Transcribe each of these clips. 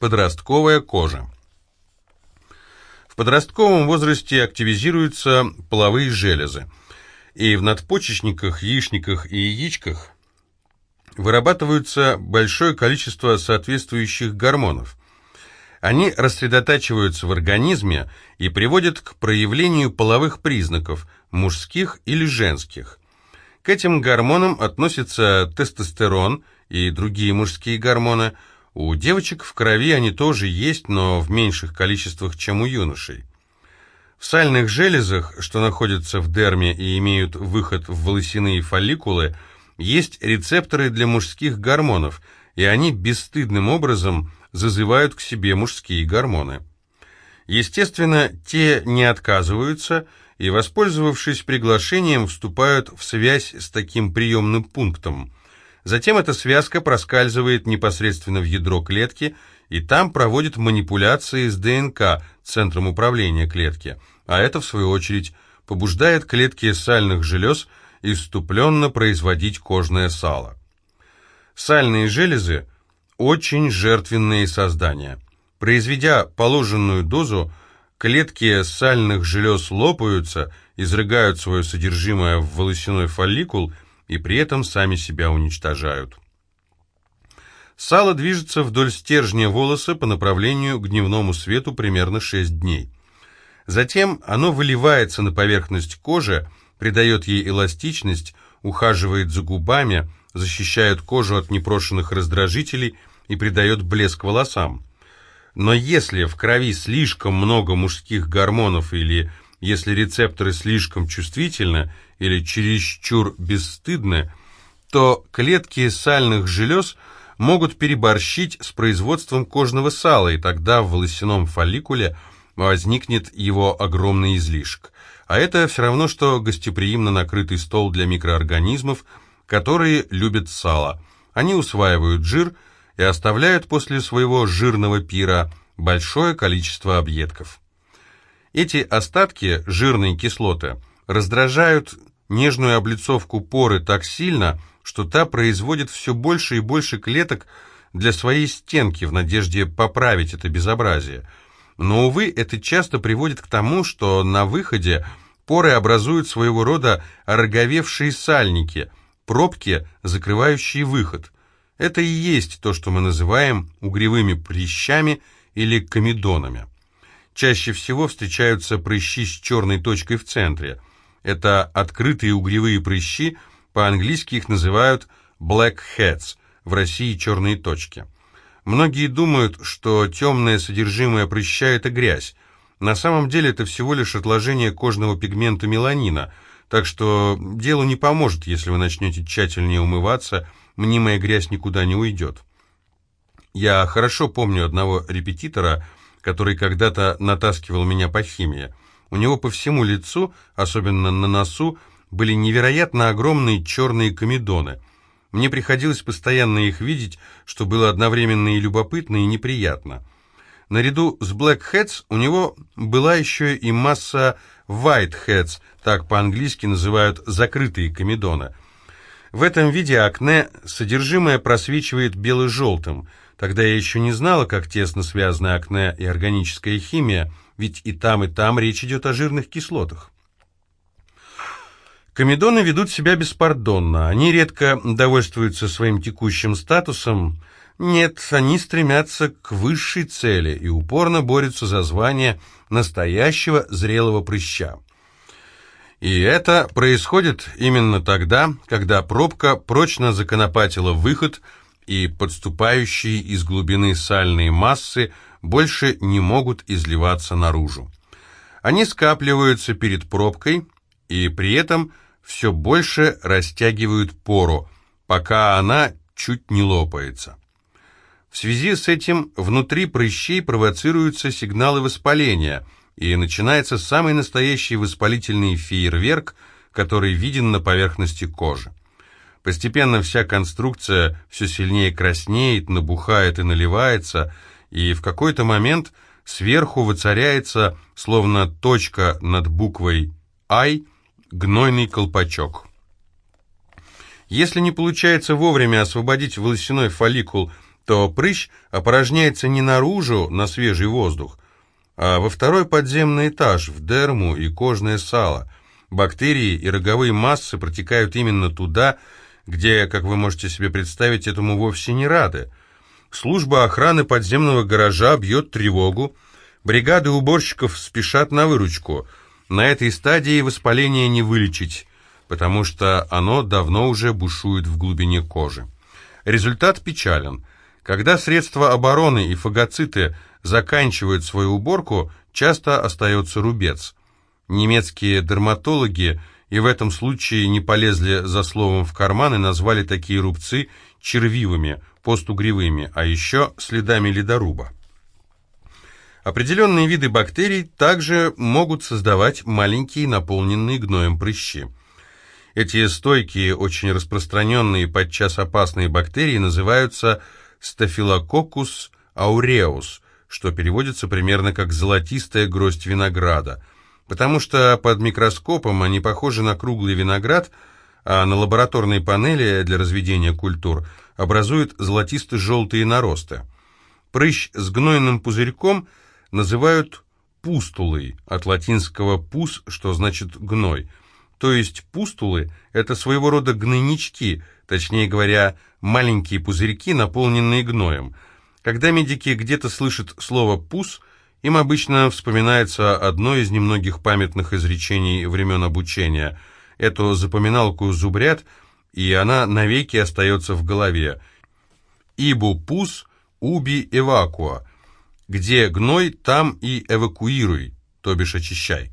Подростковая кожа. В подростковом возрасте активизируются половые железы, и в надпочечниках, яичниках и яичках вырабатываются большое количество соответствующих гормонов. Они рассредотачиваются в организме и приводят к проявлению половых признаков, мужских или женских. К этим гормонам относятся тестостерон и другие мужские гормоны. У девочек в крови они тоже есть, но в меньших количествах, чем у юношей. В сальных железах, что находятся в дерме и имеют выход в волосяные фолликулы, есть рецепторы для мужских гормонов, и они бесстыдным образом зазывают к себе мужские гормоны. Естественно, те не отказываются и, воспользовавшись приглашением, вступают в связь с таким приемным пунктом. Затем эта связка проскальзывает непосредственно в ядро клетки, и там проводит манипуляции с ДНК, центром управления клетки, а это, в свою очередь, побуждает клетки сальных желез иступленно производить кожное сало. Сальные железы – очень жертвенные создания. Произведя положенную дозу, клетки сальных желез лопаются, изрыгают свое содержимое в волосяной фолликул и при этом сами себя уничтожают. Сало движется вдоль стержня волоса по направлению к дневному свету примерно 6 дней. Затем оно выливается на поверхность кожи, придает ей эластичность, ухаживает за губами, защищает кожу от непрошенных раздражителей и придает блеск волосам. Но если в крови слишком много мужских гормонов или если рецепторы слишком чувствительны или чересчур бесстыдны, то клетки сальных желез могут переборщить с производством кожного сала, и тогда в волосяном фолликуле возникнет его огромный излишек. А это все равно, что гостеприимно накрытый стол для микроорганизмов, которые любят сало. Они усваивают жир и оставляют после своего жирного пира большое количество объедков. Эти остатки, жирные кислоты, раздражают нежную облицовку поры так сильно, что та производит все больше и больше клеток для своей стенки в надежде поправить это безобразие – но, увы, это часто приводит к тому, что на выходе поры образуют своего рода ороговевшие сальники, пробки, закрывающие выход. Это и есть то, что мы называем угревыми прыщами или комедонами. Чаще всего встречаются прыщи с черной точкой в центре. Это открытые угревые прыщи, по-английски их называют blackheads, в России черные точки. Многие думают, что темное содержимое прыща – это грязь. На самом деле это всего лишь отложение кожного пигмента меланина, так что делу не поможет, если вы начнете тщательнее умываться, мнимая грязь никуда не уйдет. Я хорошо помню одного репетитора, который когда-то натаскивал меня по химии. У него по всему лицу, особенно на носу, были невероятно огромные черные комедоны – мне приходилось постоянно их видеть, что было одновременно и любопытно, и неприятно. Наряду с Blackheads у него была еще и масса Whiteheads, так по-английски называют закрытые комедоны. В этом виде акне содержимое просвечивает бело-желтым. Тогда я еще не знала, как тесно связаны акне и органическая химия, ведь и там, и там речь идет о жирных кислотах. Комедоны ведут себя беспардонно, они редко довольствуются своим текущим статусом, нет, они стремятся к высшей цели и упорно борются за звание настоящего зрелого прыща. И это происходит именно тогда, когда пробка прочно законопатила выход, и подступающие из глубины сальные массы больше не могут изливаться наружу. Они скапливаются перед пробкой, и при этом – все больше растягивают пору, пока она чуть не лопается. В связи с этим внутри прыщей провоцируются сигналы воспаления, и начинается самый настоящий воспалительный фейерверк, который виден на поверхности кожи. Постепенно вся конструкция все сильнее краснеет, набухает и наливается, и в какой-то момент сверху воцаряется, словно точка над буквой «I», Гнойный колпачок. Если не получается вовремя освободить волосяной фолликул, то прыщ опорожняется не наружу, на свежий воздух, а во второй подземный этаж, в дерму и кожное сало. Бактерии и роговые массы протекают именно туда, где, как вы можете себе представить, этому вовсе не рады. Служба охраны подземного гаража бьет тревогу, бригады уборщиков спешат на выручку. На этой стадии воспаление не вылечить, потому что оно давно уже бушует в глубине кожи. Результат печален. Когда средства обороны и фагоциты заканчивают свою уборку, часто остается рубец. Немецкие дерматологи и в этом случае не полезли за словом в карман и назвали такие рубцы червивыми, постугревыми, а еще следами ледоруба. Определенные виды бактерий также могут создавать маленькие наполненные гноем прыщи. Эти стойкие, очень распространенные, подчас опасные бактерии называются Staphylococcus aureus, что переводится примерно как «золотистая гроздь винограда», потому что под микроскопом они похожи на круглый виноград, а на лабораторной панели для разведения культур образуют золотисто-желтые наросты. Прыщ с гнойным пузырьком называют пустулой, от латинского «пус», что значит «гной», то есть пустулы – это своего рода гнойнички, точнее говоря, маленькие пузырьки, наполненные гноем. Когда медики где-то слышат слово «пус», им обычно вспоминается одно из немногих памятных изречений времен обучения. Эту запоминалку зубрят, и она навеки остается в голове. «Ибу пус, уби эвакуа» – где гной, там и эвакуируй, то бишь очищай.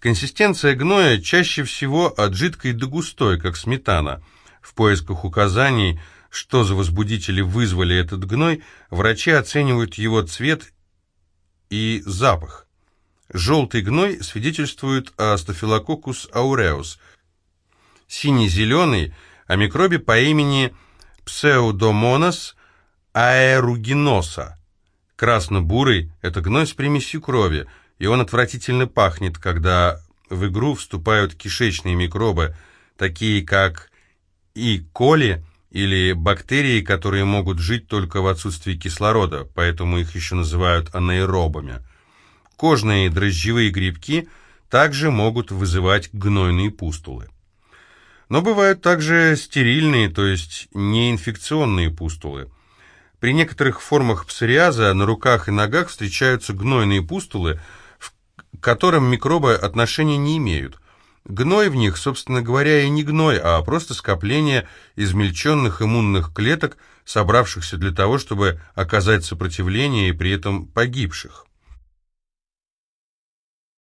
Консистенция гноя чаще всего от жидкой до густой, как сметана. В поисках указаний, что за возбудители вызвали этот гной, врачи оценивают его цвет и запах. Желтый гной свидетельствует о Staphylococcus aureus, синий-зеленый о микробе по имени Pseudomonas aeruginosa. Красно-бурый – это гной с примесью крови – и он отвратительно пахнет, когда в игру вступают кишечные микробы, такие как и коли или бактерии, которые могут жить только в отсутствии кислорода, поэтому их еще называют анаэробами. Кожные дрожжевые грибки также могут вызывать гнойные пустулы. Но бывают также стерильные, то есть неинфекционные пустулы. При некоторых формах псориаза на руках и ногах встречаются гнойные пустулы – к которым микробы отношения не имеют. Гной в них, собственно говоря, и не гной, а просто скопление измельченных иммунных клеток, собравшихся для того, чтобы оказать сопротивление и при этом погибших.